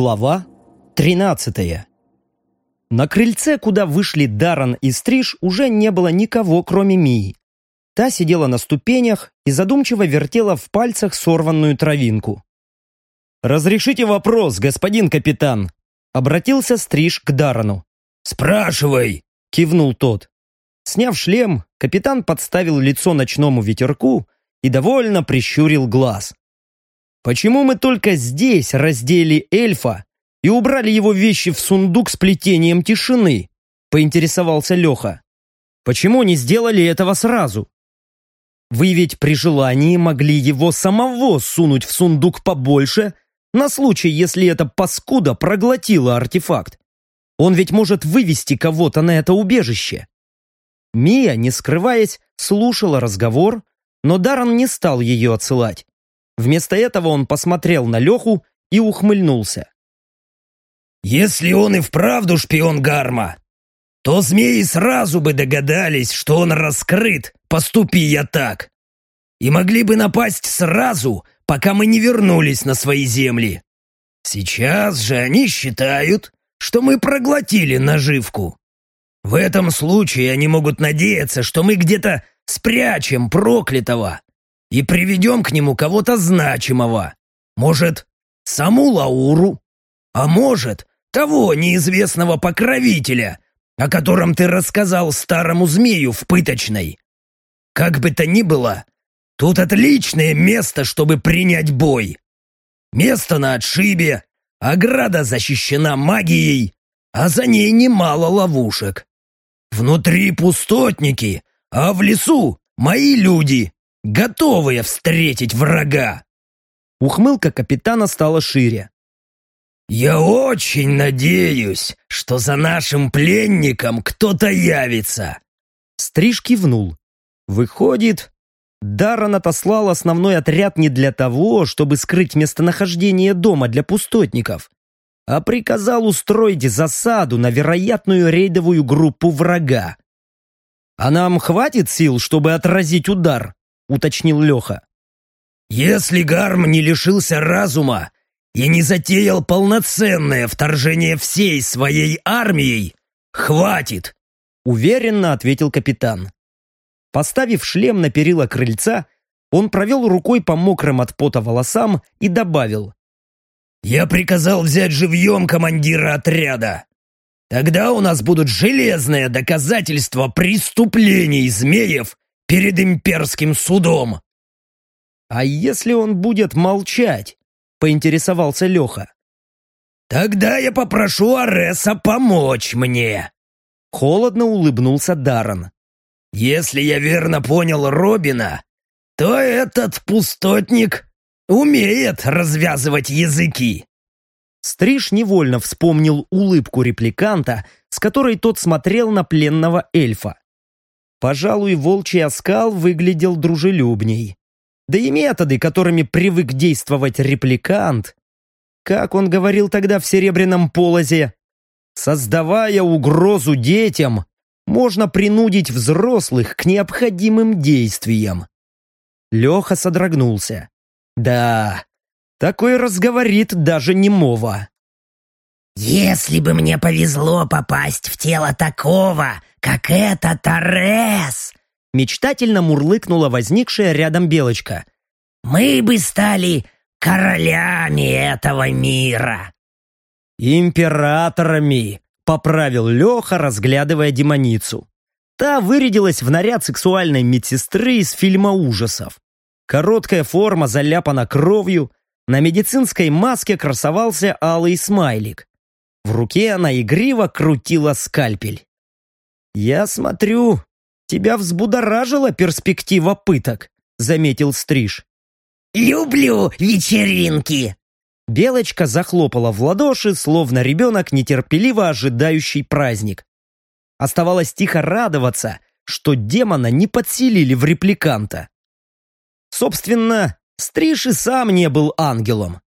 Глава 13 На крыльце, куда вышли Даран и Стриж, уже не было никого, кроме Мии. Та сидела на ступенях и задумчиво вертела в пальцах сорванную травинку. «Разрешите вопрос, господин капитан?» Обратился Стриж к Дарану. «Спрашивай!» — кивнул тот. Сняв шлем, капитан подставил лицо ночному ветерку и довольно прищурил глаз. «Почему мы только здесь раздели эльфа и убрали его вещи в сундук с плетением тишины?» — поинтересовался Леха. «Почему не сделали этого сразу?» «Вы ведь при желании могли его самого сунуть в сундук побольше на случай, если эта паскуда проглотила артефакт. Он ведь может вывести кого-то на это убежище. Мия, не скрываясь, слушала разговор, но Даррен не стал ее отсылать. Вместо этого он посмотрел на Леху и ухмыльнулся. «Если он и вправду шпион Гарма, то змеи сразу бы догадались, что он раскрыт, поступи я так. И могли бы напасть сразу, пока мы не вернулись на свои земли. Сейчас же они считают, что мы проглотили наживку. В этом случае они могут надеяться, что мы где-то спрячем проклятого и приведем к нему кого-то значимого. Может, саму Лауру, а может, того неизвестного покровителя, о котором ты рассказал старому змею в пыточной. Как бы то ни было, Тут отличное место, чтобы принять бой. Место на отшибе, ограда защищена магией, а за ней немало ловушек. Внутри пустотники, а в лесу мои люди, готовые встретить врага. Ухмылка капитана стала шире. «Я очень надеюсь, что за нашим пленником кто-то явится!» Стриж кивнул. Выходит, Даррен отослал основной отряд не для того, чтобы скрыть местонахождение дома для пустотников, а приказал устроить засаду на вероятную рейдовую группу врага. «А нам хватит сил, чтобы отразить удар?» — уточнил Леха. «Если Гарм не лишился разума и не затеял полноценное вторжение всей своей армией, хватит!» — уверенно ответил капитан. Поставив шлем на перила крыльца, он провел рукой по мокрым от пота волосам и добавил. «Я приказал взять живьем командира отряда. Тогда у нас будут железные доказательства преступлений змеев перед имперским судом». «А если он будет молчать?» — поинтересовался Леха. «Тогда я попрошу Ареса помочь мне!» Холодно улыбнулся Даррен. Если я верно понял Робина, то этот пустотник умеет развязывать языки. Стриж невольно вспомнил улыбку репликанта, с которой тот смотрел на пленного эльфа. Пожалуй, волчий оскал выглядел дружелюбней. Да и методы, которыми привык действовать репликант, как он говорил тогда в серебряном полозе, создавая угрозу детям, можно принудить взрослых к необходимым действиям. Леха содрогнулся. Да, такой разговорит даже немого. «Если бы мне повезло попасть в тело такого, как этот Торрес!» Мечтательно мурлыкнула возникшая рядом белочка. «Мы бы стали королями этого мира!» «Императорами!» Поправил Леха, разглядывая демоницу. Та вырядилась в наряд сексуальной медсестры из фильма ужасов. Короткая форма заляпана кровью, на медицинской маске красовался алый смайлик. В руке она игриво крутила скальпель. «Я смотрю, тебя взбудоражила перспектива пыток», — заметил Стриж. «Люблю вечеринки!» Белочка захлопала в ладоши, словно ребенок, нетерпеливо ожидающий праздник. Оставалось тихо радоваться, что демона не подселили в репликанта. Собственно, Стриж и сам не был ангелом.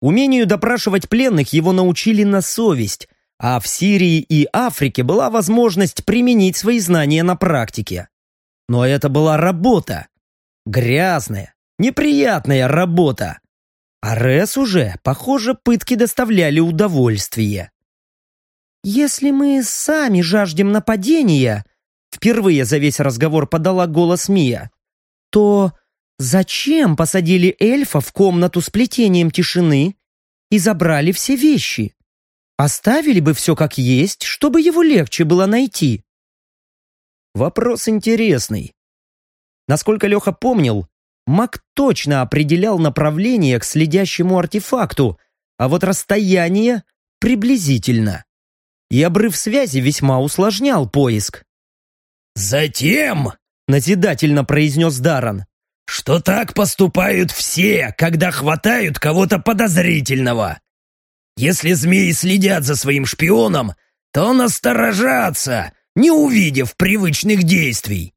Умению допрашивать пленных его научили на совесть, а в Сирии и Африке была возможность применить свои знания на практике. Но это была работа. Грязная, неприятная работа А Рес уже, похоже, пытки доставляли удовольствие. «Если мы сами жаждем нападения», впервые за весь разговор подала голос Мия, то зачем посадили эльфа в комнату с плетением тишины и забрали все вещи? Оставили бы все как есть, чтобы его легче было найти. Вопрос интересный. Насколько Леха помнил, маг точно определял направление к следящему артефакту, а вот расстояние приблизительно. И обрыв связи весьма усложнял поиск. «Затем», — назидательно произнес Даран, «что так поступают все, когда хватают кого-то подозрительного. Если змеи следят за своим шпионом, то насторожатся, не увидев привычных действий.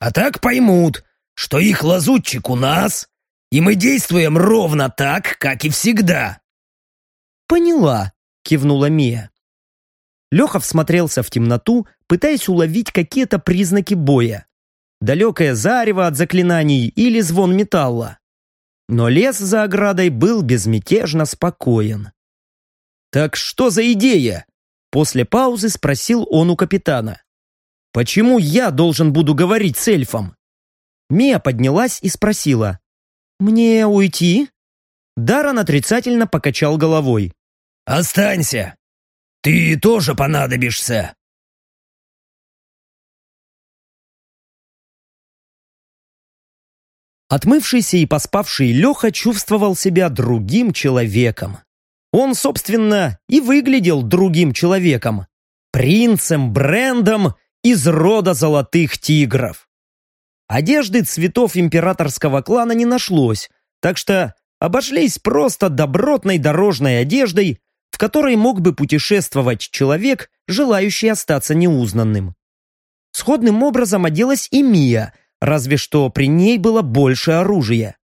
А так поймут, что их лазутчик у нас, и мы действуем ровно так, как и всегда». «Поняла», — кивнула Мия. Леха всмотрелся в темноту, пытаясь уловить какие-то признаки боя. Далекое зарево от заклинаний или звон металла. Но лес за оградой был безмятежно спокоен. «Так что за идея?» После паузы спросил он у капитана. «Почему я должен буду говорить с эльфом?» Мия поднялась и спросила. «Мне уйти?» Даран отрицательно покачал головой. «Останься! Ты тоже понадобишься!» Отмывшийся и поспавший Леха чувствовал себя другим человеком. Он, собственно, и выглядел другим человеком. Принцем, брендом из рода золотых тигров. Одежды цветов императорского клана не нашлось, так что обошлись просто добротной дорожной одеждой, в которой мог бы путешествовать человек, желающий остаться неузнанным. Сходным образом оделась и Мия, разве что при ней было больше оружия.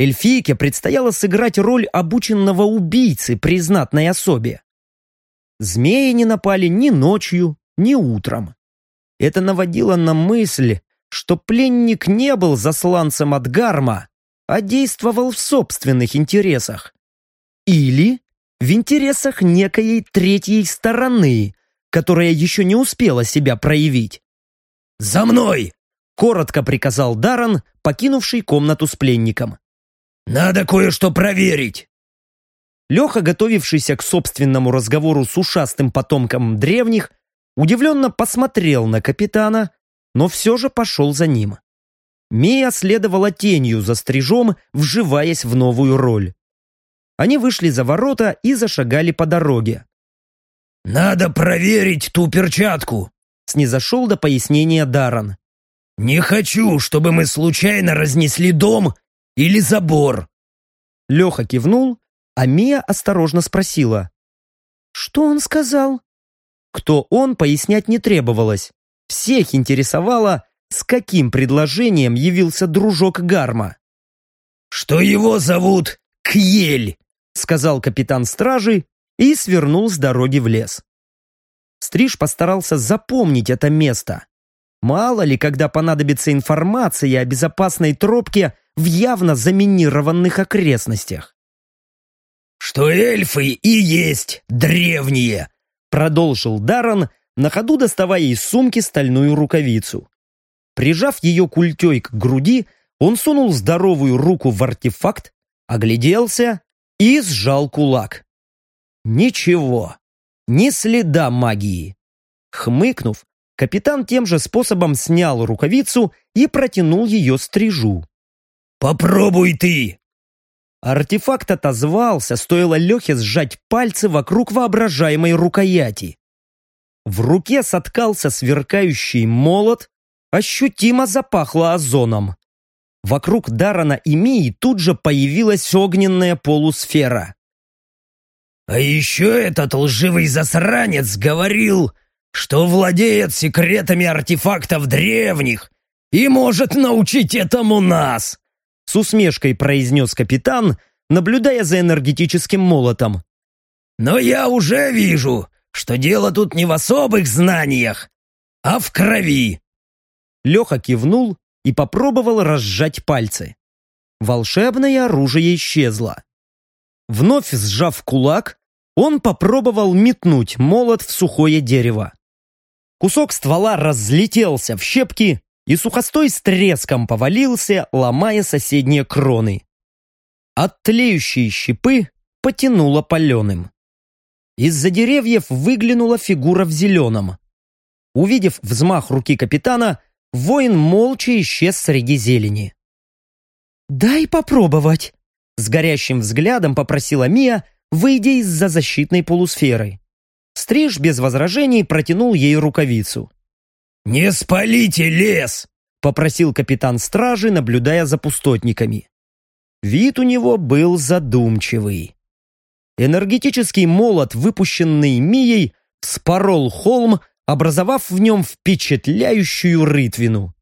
Эльфийке предстояло сыграть роль обученного убийцы при знатной особе. Змеи не напали ни ночью, ни утром. Это наводило на мысль, что пленник не был засланцем от Гарма, а действовал в собственных интересах. Или в интересах некой третьей стороны, которая еще не успела себя проявить. «За мной!» — коротко приказал Даран, покинувший комнату с пленником. «Надо кое-что проверить!» Леха, готовившийся к собственному разговору с ушастым потомком древних, удивленно посмотрел на капитана, но все же пошел за ним. Мия следовала тенью за стрижом, вживаясь в новую роль. Они вышли за ворота и зашагали по дороге. «Надо проверить ту перчатку», — снизошел до пояснения Даран. «Не хочу, чтобы мы случайно разнесли дом или забор?» Леха кивнул, а Мия осторожно спросила. «Что он сказал?» Кто он, пояснять не требовалось. Всех интересовало, с каким предложением явился дружок Гарма. «Что его зовут Кьель», — сказал капитан стражи и свернул с дороги в лес. Стриж постарался запомнить это место. Мало ли, когда понадобится информация о безопасной тропке в явно заминированных окрестностях. «Что эльфы и есть древние!» Продолжил Даррен, на ходу доставая из сумки стальную рукавицу. Прижав ее культей к груди, он сунул здоровую руку в артефакт, огляделся и сжал кулак. Ничего, ни следа магии. Хмыкнув, капитан тем же способом снял рукавицу и протянул ее стрижу. «Попробуй ты!» Артефакт отозвался, стоило Лехе сжать пальцы вокруг воображаемой рукояти. В руке соткался сверкающий молот, ощутимо запахло озоном. Вокруг Дарана и Мии тут же появилась огненная полусфера. «А еще этот лживый засранец говорил, что владеет секретами артефактов древних и может научить этому нас!» С усмешкой произнес капитан, наблюдая за энергетическим молотом. «Но я уже вижу, что дело тут не в особых знаниях, а в крови!» Леха кивнул и попробовал разжать пальцы. Волшебное оружие исчезло. Вновь сжав кулак, он попробовал метнуть молот в сухое дерево. Кусок ствола разлетелся в щепки, и сухостой с треском повалился, ломая соседние кроны. От тлеющей щепы потянуло паленым. Из-за деревьев выглянула фигура в зеленом. Увидев взмах руки капитана, воин молча исчез среди зелени. «Дай попробовать!» С горящим взглядом попросила Мия, выйдя из-за защитной полусферы. Стриж без возражений протянул ей рукавицу. «Не спалите лес!» — попросил капитан стражи, наблюдая за пустотниками. Вид у него был задумчивый. Энергетический молот, выпущенный Мией, вспорол холм, образовав в нем впечатляющую рытвину.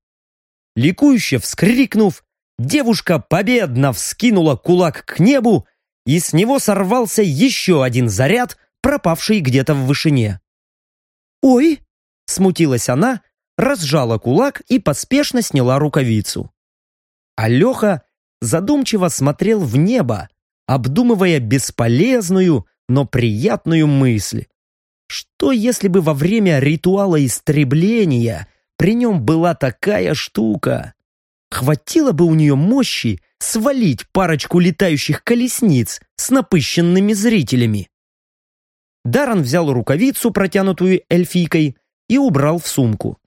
Ликующе вскрикнув, девушка победно вскинула кулак к небу, и с него сорвался еще один заряд, пропавший где-то в вышине. «Ой!» — смутилась она, разжала кулак и поспешно сняла рукавицу. Алеха задумчиво смотрел в небо, обдумывая бесполезную, но приятную мысль. Что если бы во время ритуала истребления при нем была такая штука? Хватило бы у нее мощи свалить парочку летающих колесниц с напыщенными зрителями. Даран взял рукавицу, протянутую эльфийкой, и убрал в сумку.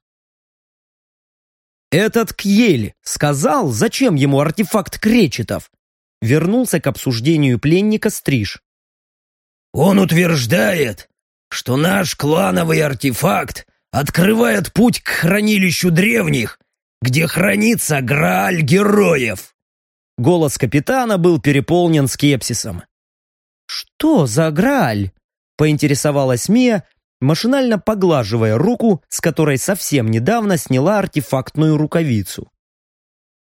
Этот Кьель сказал, зачем ему артефакт кречетов. Вернулся к обсуждению пленника Стриж. Он утверждает, что наш клановый артефакт открывает путь к хранилищу древних, где хранится Грааль героев. Голос капитана был переполнен скепсисом. «Что за Грааль?» — поинтересовалась Мия, машинально поглаживая руку, с которой совсем недавно сняла артефактную рукавицу.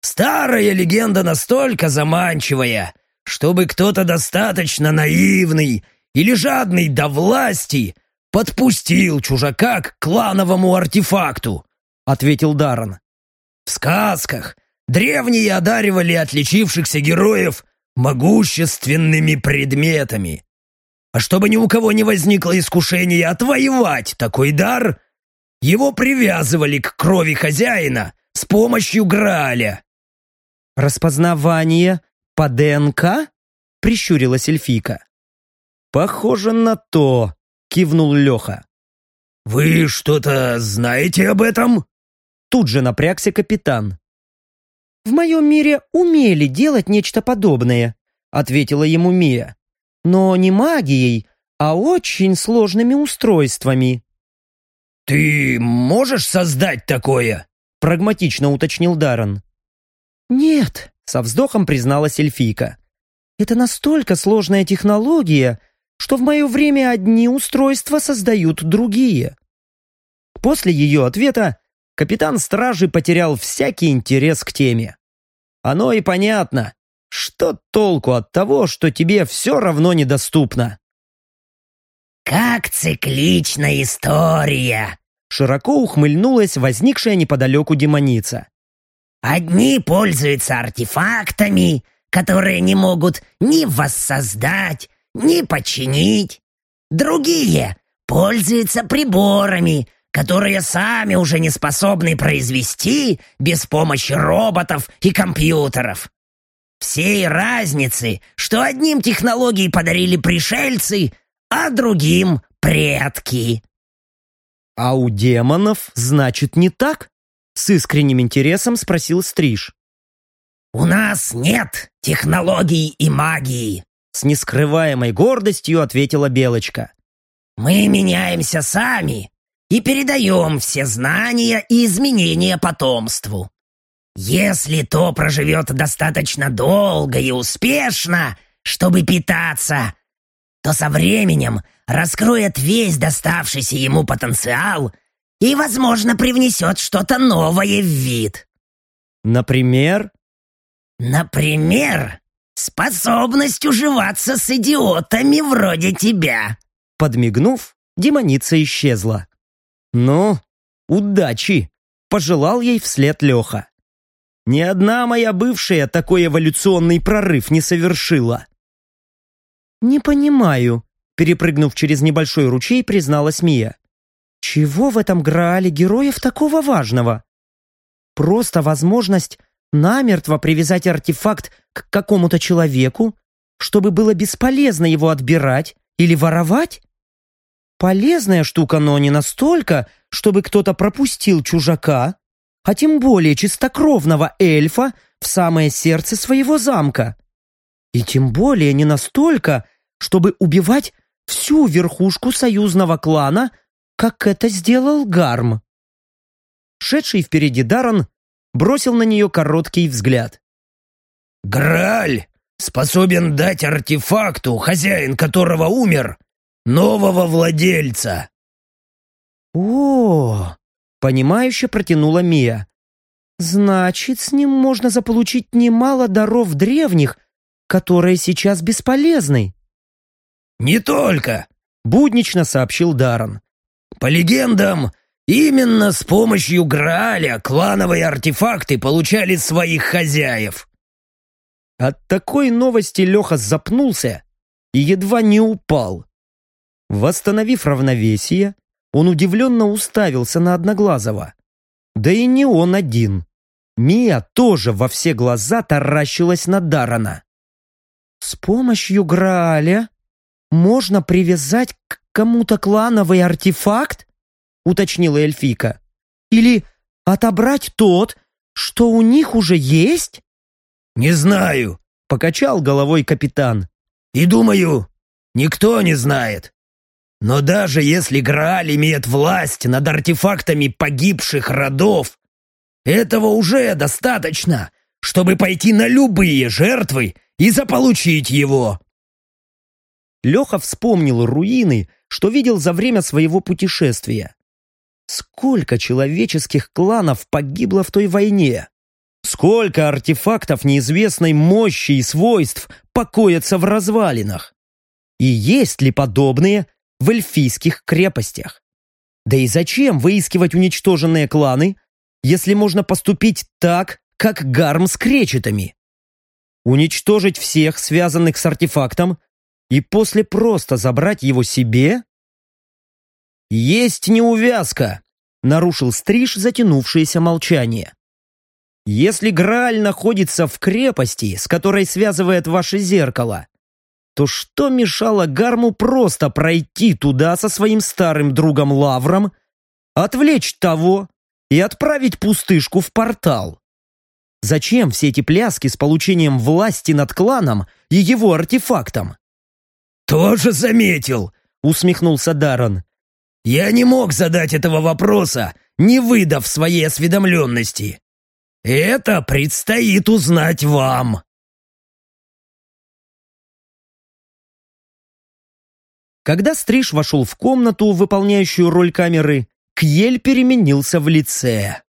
«Старая легенда настолько заманчивая, чтобы кто-то достаточно наивный или жадный до власти подпустил чужака к клановому артефакту», — ответил Даррен. «В сказках древние одаривали отличившихся героев могущественными предметами. А чтобы ни у кого не возникло искушения отвоевать такой дар, его привязывали к крови хозяина с помощью Грааля. «Распознавание по ДНК?» — прищурилась эльфийка. «Похоже на то», — кивнул Леха. «Вы что-то знаете об этом?» Тут же напрягся капитан. «В моем мире умели делать нечто подобное», — ответила ему Мия но не магией, а очень сложными устройствами. «Ты можешь создать такое?» — прагматично уточнил Даррен. «Нет», — со вздохом призналась эльфийка. «Это настолько сложная технология, что в мое время одни устройства создают другие». После ее ответа капитан стражи потерял всякий интерес к теме. Оно и понятно. Что толку от того, что тебе все равно недоступно? «Как цикличная история!» Широко ухмыльнулась возникшая неподалеку демоница. «Одни пользуются артефактами, которые не могут ни воссоздать, ни починить. Другие пользуются приборами, которые сами уже не способны произвести без помощи роботов и компьютеров. Всей разницы, что одним технологии подарили пришельцы, а другим — предки. «А у демонов, значит, не так?» С искренним интересом спросил Стриж. «У нас нет технологий и магии», с нескрываемой гордостью ответила Белочка. «Мы меняемся сами и передаем все знания и изменения потомству. Если то проживет достаточно долго и успешно, чтобы питаться, то со временем раскроет весь доставшийся ему потенциал и, возможно, привнесет что-то новое в вид. Например? Например, способность уживаться с идиотами вроде тебя. Подмигнув, демоница исчезла. Ну, удачи! Пожелал ей вслед Леха. Ни одна моя бывшая такой эволюционный прорыв не совершила. «Не понимаю», — перепрыгнув через небольшой ручей, призналась Мия. «Чего в этом Граале героев такого важного? Просто возможность намертво привязать артефакт к какому-то человеку, чтобы было бесполезно его отбирать или воровать? Полезная штука, но не настолько, чтобы кто-то пропустил чужака, а тем более чистокровного эльфа в самое сердце своего замка. И тем более не настолько, чтобы убивать всю верхушку союзного клана, как это сделал Гарм. Шедший впереди Даран бросил на нее короткий взгляд. «Грааль способен дать артефакту, хозяин которого умер, нового владельца». «О, понимающе протянула Мия. Значит, с ним можно заполучить немало даров древних, которые сейчас бесполезны. «Не только», — буднично сообщил Даран. «По легендам, именно с помощью Грааля клановые артефакты получали своих хозяев». От такой новости Леха запнулся и едва не упал. Восстановив равновесие, он удивленно уставился на Одноглазого. Да и не он один. Мия тоже во все глаза таращилась на Дарана. «С помощью Грааля можно привязать к кому-то клановый артефакт?» уточнила эльфика. «Или отобрать тот, что у них уже есть?» «Не знаю», — покачал головой капитан. «И думаю, никто не знает. Но даже если Грааль имеет власть над артефактами погибших родов, этого уже достаточно, чтобы пойти на любые жертвы и заполучить его. Леха вспомнил руины, что видел за время своего путешествия. Сколько человеческих кланов погибло в той войне? Сколько артефактов неизвестной мощи и свойств покоятся в развалинах? И есть ли подобные в эльфийских крепостях. Да и зачем выискивать уничтоженные кланы, если можно поступить так, как Гарм с кречетами? Уничтожить всех, связанных с артефактом, и после просто забрать его себе? «Есть неувязка», — нарушил Стриж затянувшееся молчание. «Если Грааль находится в крепости, с которой связывает ваше зеркало, то что мешало Гарму просто пройти туда со своим старым другом Лавром, отвлечь того и отправить пустышку в портал? Зачем все эти пляски с получением власти над кланом и его артефактом? «Тоже заметил», — усмехнулся Даррен. «Я не мог задать этого вопроса, не выдав своей осведомленности. Это предстоит узнать вам». Когда Стриж вошел в комнату, выполняющую роль камеры, Кьель переменился в лице.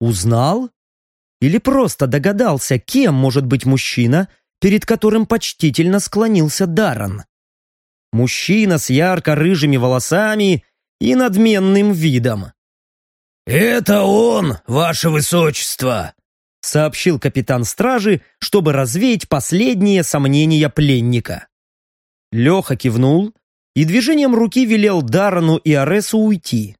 Узнал? Или просто догадался, кем может быть мужчина, перед которым почтительно склонился Даррен? Мужчина с ярко-рыжими волосами и надменным видом. «Это он, ваше высочество!» сообщил капитан стражи, чтобы развеять последние сомнения пленника. Леха кивнул и движением руки велел Дарану и Аресу уйти.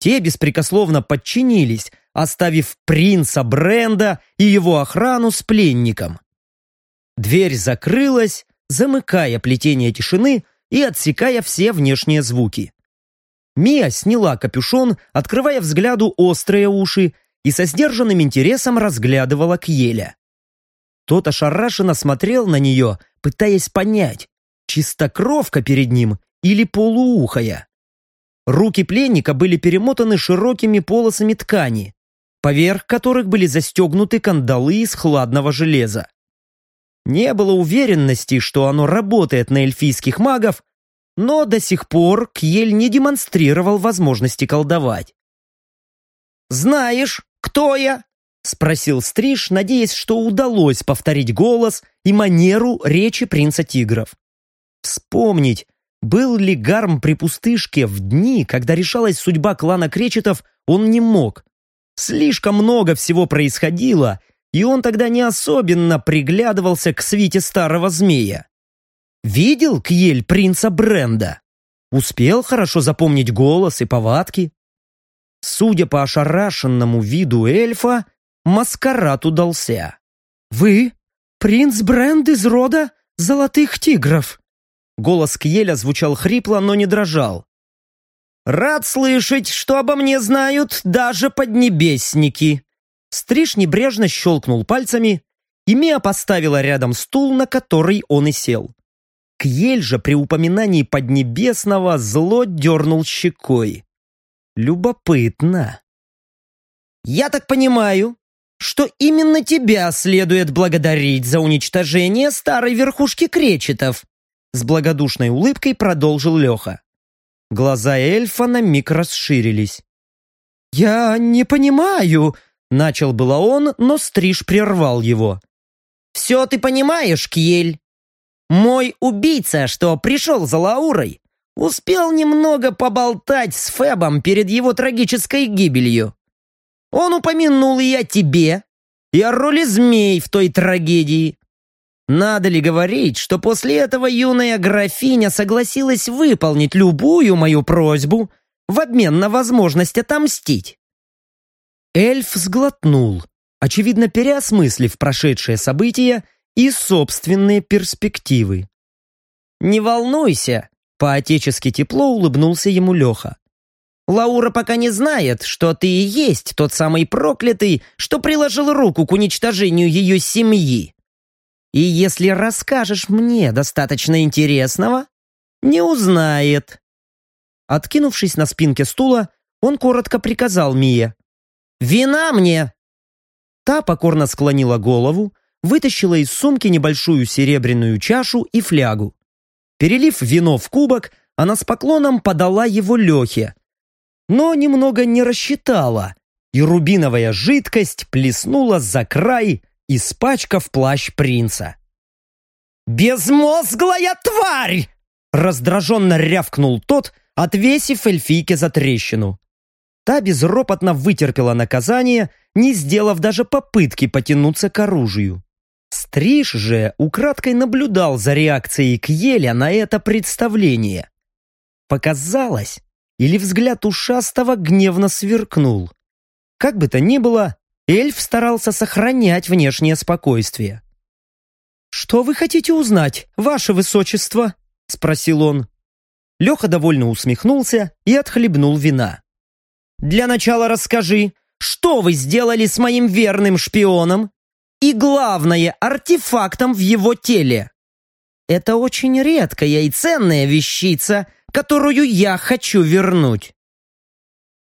Те беспрекословно подчинились, оставив принца Бренда и его охрану с пленником. Дверь закрылась, замыкая плетение тишины и отсекая все внешние звуки. Мия сняла капюшон, открывая взгляду острые уши, и со сдержанным интересом разглядывала Кьеля. Тот ошарашенно смотрел на нее, пытаясь понять, чистокровка перед ним или полуухая. Руки пленника были перемотаны широкими полосами ткани, поверх которых были застегнуты кандалы из хладного железа. Не было уверенности, что оно работает на эльфийских магов, но до сих пор Кьель не демонстрировал возможности колдовать. «Знаешь, кто я?» — спросил Стриж, надеясь, что удалось повторить голос и манеру речи принца тигров. Вспомнить, был ли Гарм при пустышке в дни, когда решалась судьба клана Кречетов, он не мог. Слишком много всего происходило, и он тогда не особенно приглядывался к свите старого змея. Видел Кьель принца Бренда? Успел хорошо запомнить голос и повадки? Судя по ошарашенному виду эльфа, маскарад удался. «Вы принц Бренд из рода золотых тигров?» Голос Кьеля звучал хрипло, но не дрожал. «Рад слышать, что обо мне знают даже поднебесники!» Стриж небрежно щелкнул пальцами, и Мия поставила рядом стул, на который он и сел. Кьель же при упоминании Поднебесного зло дернул щекой. Любопытно. «Я так понимаю, что именно тебя следует благодарить за уничтожение старой верхушки кречетов», с благодушной улыбкой продолжил Леха. Глаза эльфа на миг расширились. «Я не понимаю», — начал было он, но Стриж прервал его. «Все ты понимаешь, Кьель. Мой убийца, что пришел за Лаурой, успел немного поболтать с Фебом перед его трагической гибелью. Он упомянул и о тебе, и о роли змей в той трагедии. Надо ли говорить, что после этого юная графиня согласилась выполнить любую мою просьбу в обмен на возможность отомстить? Эльф сглотнул, очевидно переосмыслив прошедшее событие и собственные перспективы. «Не волнуйся», — по-отечески тепло улыбнулся ему Леха. «Лаура пока не знает, что ты и есть тот самый проклятый, что приложил руку к уничтожению ее семьи. И если расскажешь мне достаточно интересного, не узнает». Откинувшись на спинке стула, он коротко приказал Мие. «Вина мне!» Та покорно склонила голову, вытащила из сумки небольшую серебряную чашу и флягу. Перелив вино в кубок, она с поклоном подала его Лехе. Но немного не рассчитала, и рубиновая жидкость плеснула за край, испачкав плащ принца. «Безмозглая тварь!» Раздраженно рявкнул тот, отвесив эльфийке за трещину. Та безропотно вытерпела наказание, не сделав даже попытки потянуться к оружию. Стриж же украдкой наблюдал за реакцией Кьеля на это представление. Показалось, или взгляд ушастого гневно сверкнул. Как бы то ни было, эльф старался сохранять внешнее спокойствие. «Что вы хотите узнать, ваше высочество?» — спросил он. Леха довольно усмехнулся и отхлебнул вина. «Для начала расскажи, что вы сделали с моим верным шпионом и, главное, артефактом в его теле. Это очень редкая и ценная вещица, которую я хочу вернуть.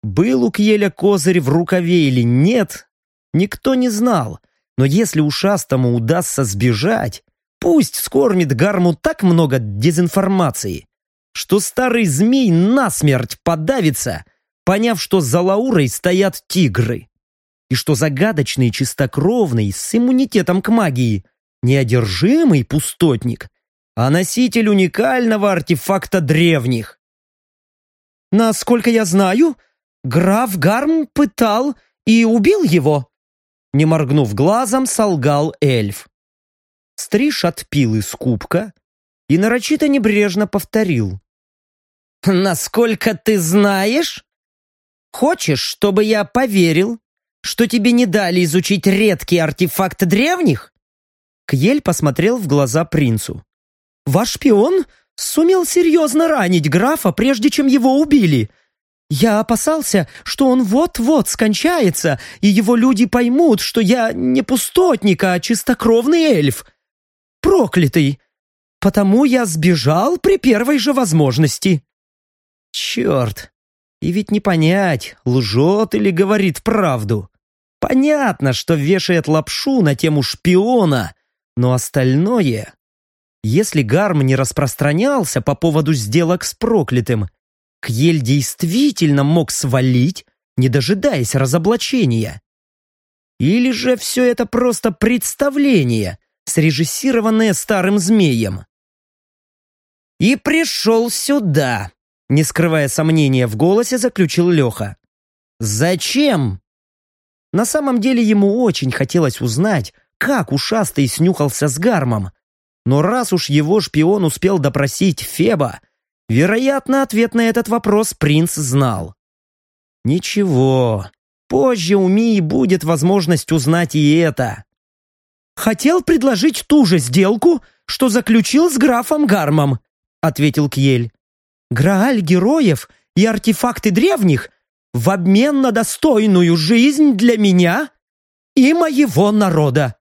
Был у Кьеля козырь в рукаве или нет, никто не знал. Но если ушастому удастся сбежать, пусть скормит Гарму так много дезинформации, что старый змей насмерть подавится, поняв, что за Лаурой стоят тигры и что загадочный чистокровный с иммунитетом к магии неодержимый пустотник, а носитель уникального артефакта древних. Насколько я знаю, граф Гарм пытал и убил его. Не моргнув глазом, солгал эльф. Стриж отпил из кубка и нарочито небрежно повторил. «Насколько ты знаешь? Хочешь, чтобы я поверил, что тебе не дали изучить редкий артефакт древних?» Кьель посмотрел в глаза принцу. «Ваш шпион сумел серьезно ранить графа, прежде чем его убили. Я опасался, что он вот-вот скончается, и его люди поймут, что я не пустотник, а чистокровный эльф. Проклятый! Потому я сбежал при первой же возможности». «Черт! И ведь не понять, лжет или говорит правду. Понятно, что вешает лапшу на тему шпиона, но остальное... Если Гарм не распространялся по поводу сделок с проклятым, Кьель действительно мог свалить, не дожидаясь разоблачения. Или же все это просто представление, срежиссированное старым змеем. «И пришел сюда», — не скрывая сомнения в голосе, заключил Леха. «Зачем?» На самом деле ему очень хотелось узнать, как ушастый снюхался с гармом. Но раз уж его шпион успел допросить Феба, вероятно, ответ на этот вопрос принц знал. Ничего, позже у Мии будет возможность узнать и это. «Хотел предложить ту же сделку, что заключил с графом Гармом», ответил Кьель. «Грааль героев и артефакты древних в обмен на достойную жизнь для меня и моего народа».